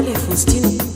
Olha, Faustino.